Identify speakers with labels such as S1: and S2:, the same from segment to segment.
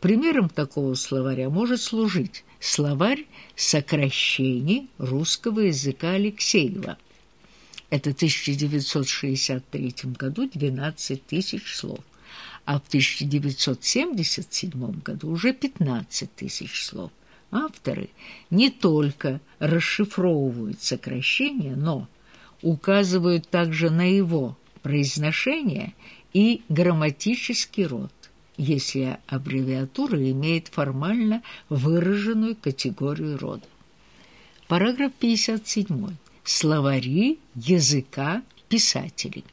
S1: Примером такого словаря может служить словарь сокращений русского языка Алексеева. Это в 1963 году 12 тысяч слов, а в 1977 году уже 15 тысяч слов. Авторы не только расшифровывают сокращения, но указывают также на его произношение и грамматический род если аббревиатура имеет формально выраженную категорию рода. Параграф 57. Словари языка писателей.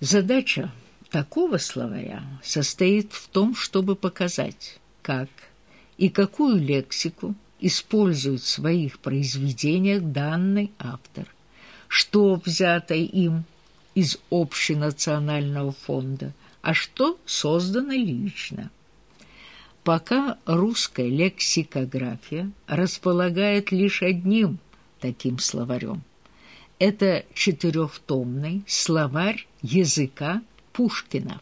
S1: Задача такого словаря состоит в том, чтобы показать, как и какую лексику использует в своих произведениях данный автор, что взято им из общенационального фонда – а что создано лично. Пока русская лексикография располагает лишь одним таким словарем. Это четырехтомный словарь языка Пушкина.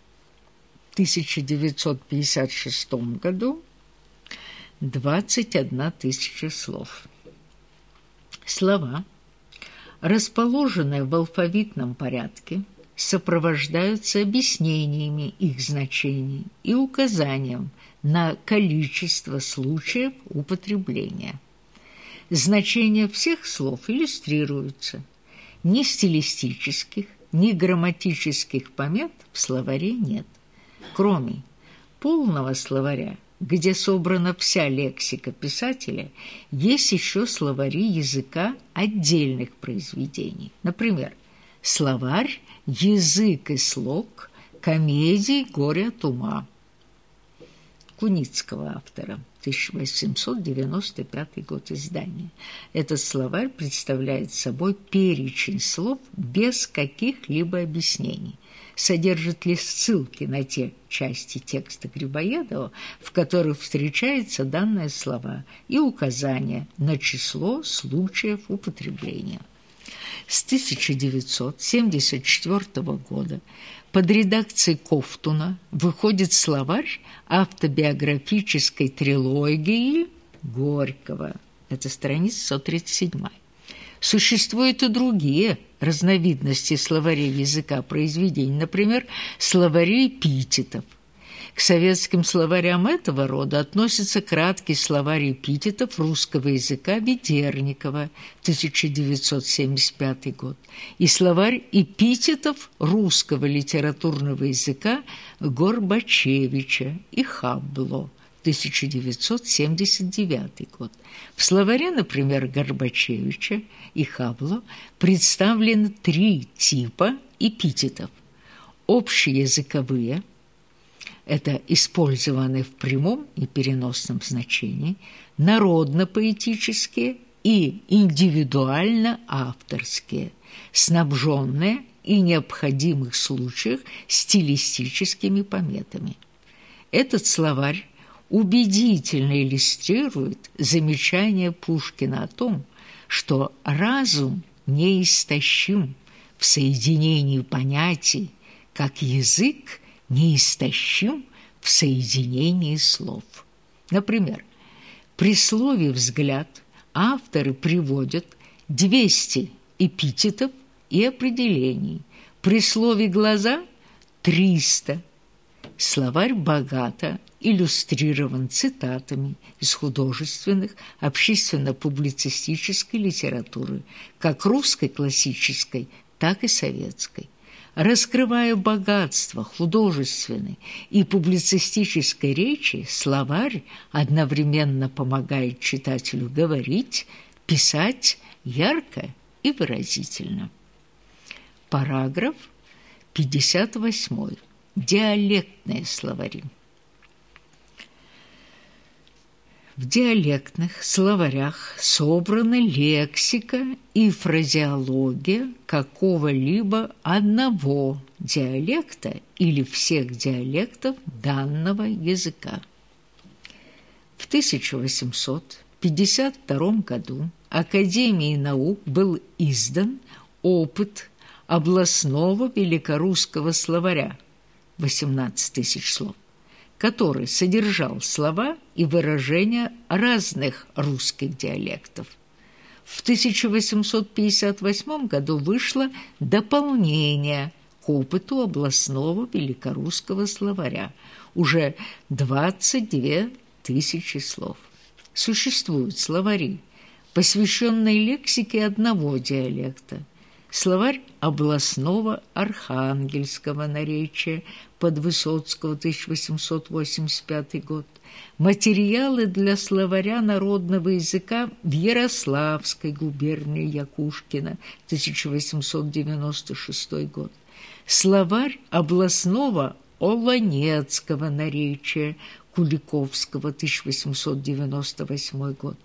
S1: В 1956 году 21 тысяча слов. Слова, расположенные в алфавитном порядке, сопровождаются объяснениями их значений и указанием на количество случаев употребления. Значения всех слов иллюстрируются. Ни стилистических, ни грамматических помет в словаре нет. Кроме полного словаря, где собрана вся лексика писателя, есть еще словари языка отдельных произведений. Например, словарь «Язык и слог. Комедий «Горе от ума» Куницкого автора, 1895 год издания. Этот словарь представляет собой перечень слов без каких-либо объяснений. Содержит ли ссылки на те части текста Грибоедова, в которых встречаются данные слова, и указания на число случаев употребления. С 1974 года под редакцией Кофтуна выходит словарь автобиографической трилогии Горького. Это страница 137. Существуют и другие разновидности словарей языка произведений, например, словари эпитетов, к советским словарям этого рода относится краткий словарь эпитетов русского языка Ведерникова, 1975 год, и словарь эпитетов русского литературного языка Горбачевича и Хабло, 1979 год. В словаре, например, Горбачевича и Хабло представлены три типа эпитетов – общеязыковые – это использованы в прямом и переносном значении, народно-поэтические и индивидуально-авторские, снабженные и необходимых случаях стилистическими пометами. Этот словарь убедительно иллюстрирует замечание Пушкина о том, что разум неистощим в соединении понятий, как язык неистощим в соединении слов. Например, при слове «взгляд» авторы приводят 200 эпитетов и определений, при слове «глаза» – 300. Словарь богато иллюстрирован цитатами из художественных, общественно-публицистической литературы, как русской классической, так и советской раскрывая богатство художественной и публицистической речи, словарь одновременно помогает читателю говорить, писать ярко и выразительно. Параграф 58. Диалектные словари. В диалектных словарях собрана лексика и фразеология какого-либо одного диалекта или всех диалектов данного языка. В 1852 году Академией наук был издан опыт областного великорусского словаря 18 тысяч слов который содержал слова и выражения разных русских диалектов. В 1858 году вышло дополнение к опыту областного великорусского словаря, уже 22 тысячи слов. Существуют словари, посвященные лексике одного диалекта – Словарь областного архангельского наречия под Высоцкого, 1885 год. Материалы для словаря народного языка в Ярославской губернии Якушкина, 1896 год. Словарь областного Оланецкого наречия Куликовского, 1898 год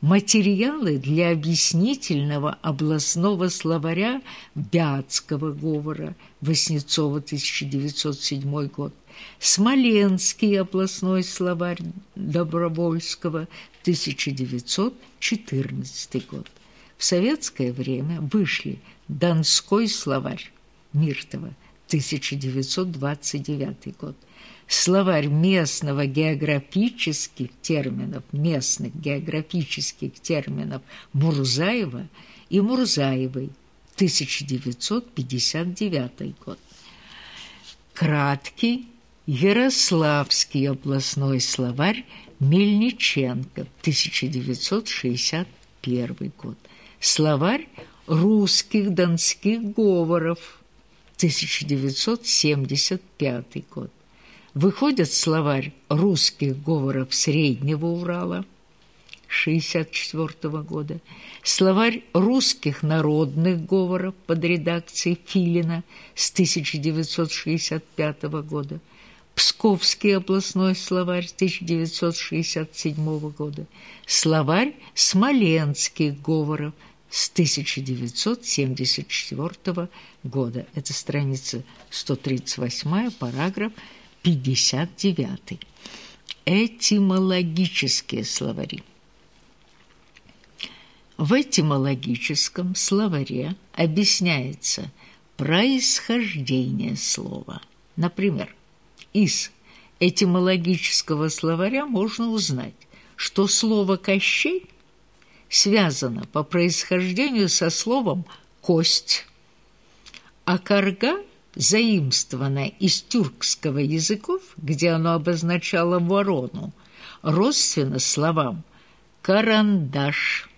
S1: материалы для объяснительного областного словаря Вятского говора Васнецова, 1907 год, Смоленский областной словарь Добровольского, 1914 год. В советское время вышли Донской словарь Миртова, 1929 год, словарь местного географических терминов, местных географических терминов Мурзаева и Мурзаевой, 1959 год. Краткий Ярославский областной словарь Мельниченко, 1961 год. Словарь русских донских говоров, 1975 год выходит словарь русских говоров Среднего Урала 64 года, словарь русских народных говоров под редакцией Филина с 1965 года, Псковский областной словарь 1967 года, словарь смоленских говоров с 1974 года. Это страница 138, параграф 59. Этимологические словари. В этимологическом словаре объясняется происхождение слова. Например, из этимологического словаря можно узнать, что слово «кощей» связано по происхождению со словом «кость», а «карга» заимствованное из тюркского языков, где оно обозначало ворону, родственно словам «карандаш»,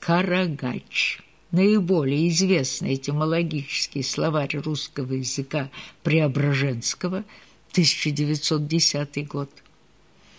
S1: «карагач». Наиболее известный этимологический словарь русского языка Преображенского, 1910 год,